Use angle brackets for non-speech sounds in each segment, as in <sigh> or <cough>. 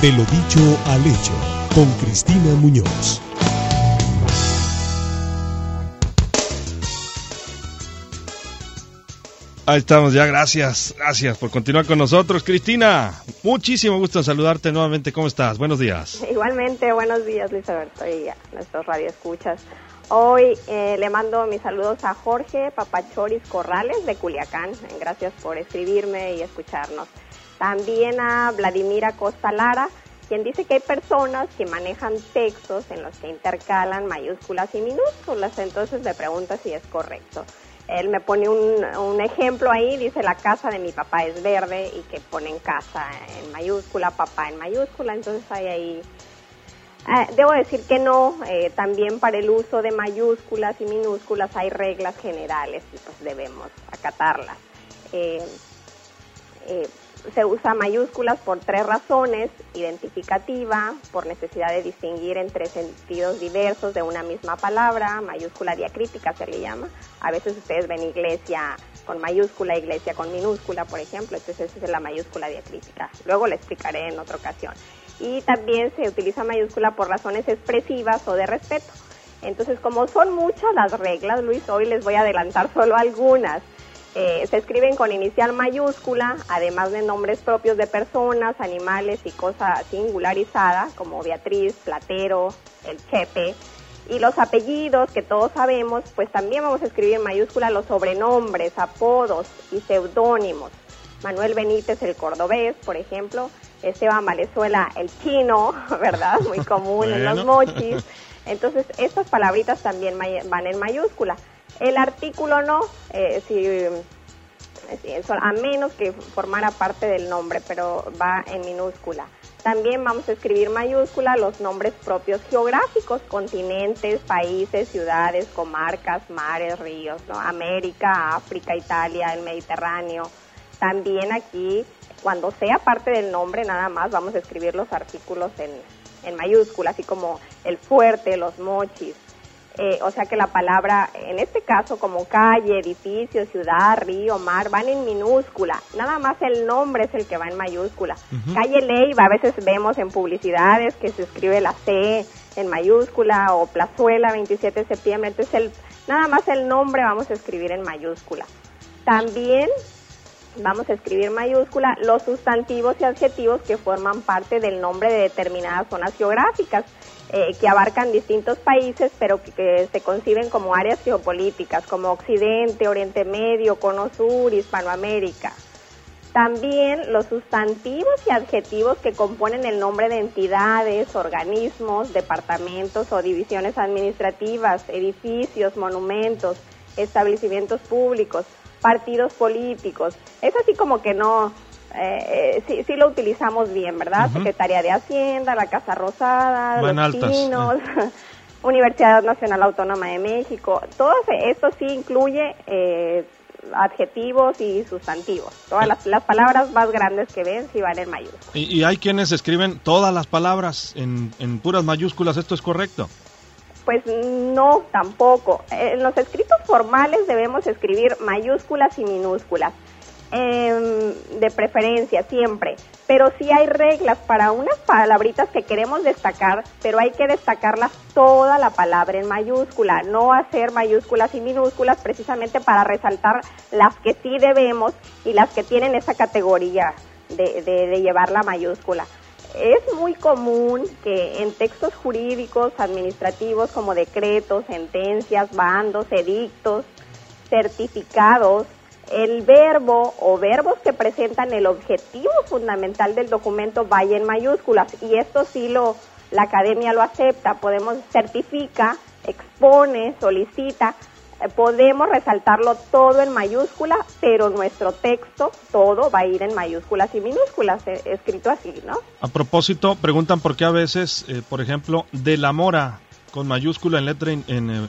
De lo dicho al hecho, con Cristina Muñoz. Ahí estamos ya, gracias, gracias por continuar con nosotros. Cristina, muchísimo gusto en saludarte nuevamente. ¿Cómo estás? Buenos días. Igualmente, buenos días Luis Alberto y a nuestros radioescuchas. Hoy eh, le mando mis saludos a Jorge Papachoris Corrales de Culiacán. Gracias por escribirme y escucharnos. También a Vladimira Costa Lara, quien dice que hay personas que manejan textos en los que intercalan mayúsculas y minúsculas. Entonces me pregunta si es correcto. Él me pone un, un, ejemplo ahí, dice la casa de mi papá es verde y que ponen casa en mayúscula, papá en mayúscula, entonces hay ahí... Eh, debo decir que no, eh, también para el uso de mayúsculas y minúsculas hay reglas generales y pues debemos acatarlas. Eh, se usa mayúsculas por tres razones, identificativa, por necesidad de distinguir entre sentidos diversos de una misma palabra, mayúscula diacrítica se le llama. A veces ustedes ven iglesia con mayúscula, iglesia con minúscula, por ejemplo, entonces esa es la mayúscula diacrítica. Luego le explicaré en otra ocasión. Y también se utiliza mayúscula por razones expresivas o de respeto. Entonces, como son muchas las reglas, Luis, hoy les voy a adelantar solo algunas. Eh, se escriben con inicial mayúscula, además de nombres propios de personas, animales y cosas singularizadas, como Beatriz, Platero, el Chepe. Y los apellidos, que todos sabemos, pues también vamos a escribir en mayúscula los sobrenombres, apodos y seudónimos. Manuel Benítez, el cordobés, por ejemplo. Esteban Valenzuela, el chino, <laughs> ¿verdad? Muy común <laughs> en los mochis. Entonces, estas palabritas también van en mayúscula. El artículo no, eh, si, a menos que formara parte del nombre, pero va en minúscula. También vamos a escribir mayúscula los nombres propios geográficos, continentes, países, ciudades, comarcas, mares, ríos, ¿no? América, África, Italia, el Mediterráneo. También aquí, cuando sea parte del nombre, nada más vamos a escribir los artículos en, en mayúscula, así como el fuerte, los mochis, eh, o sea que la palabra, en este caso como calle, edificio, ciudad, río, mar, van en minúscula. Nada más el nombre es el que va en mayúscula. Calle Leiva, a veces vemos en publicidades que se escribe la C en mayúscula o Plazuela 27 de septiembre. Entonces el, nada más el nombre vamos a escribir en mayúscula. También vamos a escribir mayúscula los sustantivos y adjetivos que forman parte del nombre de determinadas zonas geográficas. Eh, que abarcan distintos países, pero que, se conciben como áreas geopolíticas, como Occidente, Oriente Medio, Cono Sur, Hispanoamérica. También los sustantivos y adjetivos que componen el nombre de entidades, organismos, departamentos o divisiones administrativas, edificios, monumentos, establecimientos públicos, partidos políticos. Es así como que no, eh, sí, sí lo utilizamos bien, ¿verdad? Secretaría de Hacienda, la Casa Rosada, los chinos, <laughs> Universidad Nacional Autónoma de México, todo esto sí incluye eh, adjetivos y sustantivos. Todas las, las, palabras más grandes que ven sí van en mayúsculas. ¿Y, hay quienes escriben todas las palabras en, en puras mayúsculas, ¿esto es correcto? Pues no, tampoco. En los escritos formales debemos escribir mayúsculas y minúsculas. Em, de preferencia siempre, pero sí hay reglas para unas palabritas que queremos destacar, pero hay que destacarlas toda la palabra en mayúscula, no hacer mayúsculas y minúsculas precisamente para resaltar las que sí debemos y las que tienen esa categoría de, de llevar la mayúscula. Es muy común que en textos jurídicos, administrativos como decretos, sentencias, bandos, edictos, certificados, el verbo o verbos que presentan el objetivo fundamental del documento vaya en mayúsculas. Y esto sí lo la academia lo acepta, podemos certifica, expone, solicita, podemos resaltarlo todo en mayúscula, pero nuestro texto todo va a ir en mayúsculas y minúsculas, eh, escrito así, ¿no? A propósito, preguntan por qué a veces, eh, por ejemplo, de la mora con mayúscula en letra en,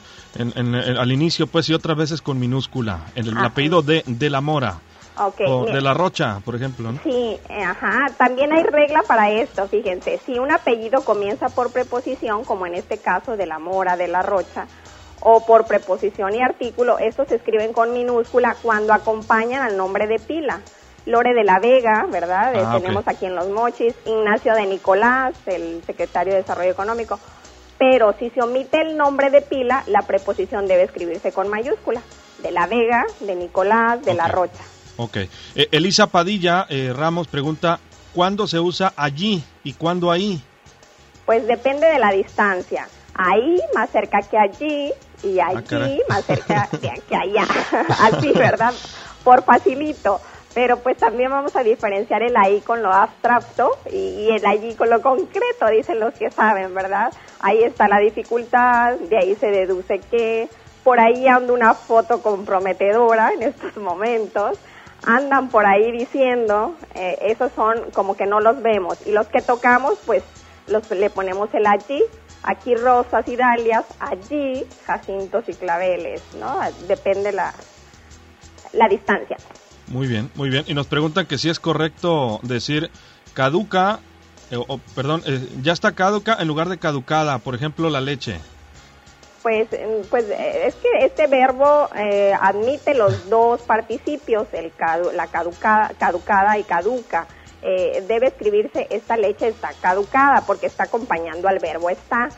al inicio, pues, y otras veces con minúscula. En el, apellido de, de la Mora. o de la Rocha, por ejemplo. ¿no? Sí, eh, ajá. También hay regla para esto, fíjense. Si un apellido comienza por preposición, como en este caso de la Mora, de la Rocha, o por preposición y artículo, estos se escriben con minúscula cuando acompañan al nombre de pila. Lore de la Vega, ¿verdad? Eh, Ah, tenemos ok. aquí en Los Mochis, Ignacio de Nicolás, el secretario de Desarrollo Económico. Pero si se omite el nombre de pila, la preposición debe escribirse con mayúscula. De la Vega, de Nicolás, de la. Rocha. Ok. Eh, Elisa Padilla eh, Ramos pregunta, ¿cuándo se usa allí y cuándo ahí? Pues depende de la distancia. Ahí más cerca que allí y allí Ah, más cerca <laughs> que, que allá. <laughs> Así, ¿verdad? Por facilito. Pero pues también vamos a diferenciar el ahí con lo abstracto y, y el allí con lo concreto, dicen los que saben, ¿verdad? Ahí está la dificultad, de ahí se deduce que por ahí anda una foto comprometedora en estos momentos andan por ahí diciendo, eh, esos son como que no los vemos. Y los que tocamos, pues los, le ponemos el allí, aquí rosas y dalias, allí jacintos y claveles, ¿no? Depende la, la distancia. Muy bien, muy bien. Y nos preguntan que si es correcto decir caduca, eh, o, perdón, eh, ya está caduca en lugar de caducada, por ejemplo, la leche. Pues, mm, pues eh, es que este verbo eh, admite los dos <laughs> participios, el cadu- la caducada, caducada y caduca. Eh, debe escribirse esta leche está caducada porque está acompañando al verbo está.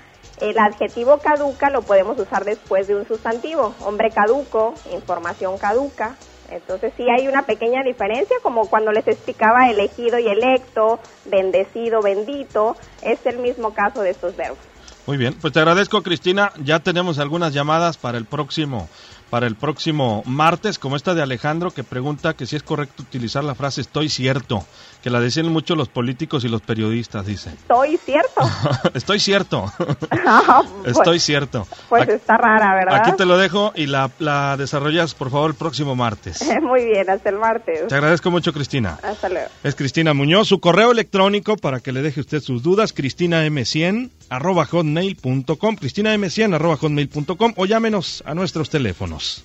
El adjetivo caduca lo podemos usar después de un sustantivo, hombre caduco, información caduca. Entonces sí hay una pequeña diferencia, como cuando les explicaba elegido y electo, bendecido, bendito, es el mismo caso de estos verbos. Muy bien, pues te agradezco Cristina. Ya tenemos algunas llamadas para el próximo para el próximo martes, como esta de Alejandro que pregunta que si es correcto utilizar la frase estoy cierto, que la decían mucho los políticos y los periodistas, dice. ¿Estoy cierto? <laughs> estoy cierto. <laughs> <laughs> Pues- estoy cierto. Pues Aquí- está rara, ¿verdad? Aquí te lo dejo y la, la desarrollas, por favor, el próximo martes. Muy bien, hasta el martes. Te agradezco mucho, Cristina. Hasta luego. Es Cristina Muñoz. Su correo electrónico para que le deje usted sus dudas, cristinam100 arroba hotmail.com, cristinam100 arroba hotmail.com o llámenos a nuestros teléfonos.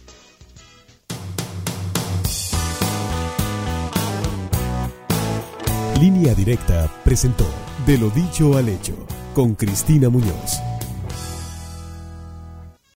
Línea Directa presentó De lo dicho al hecho con Cristina Muñoz.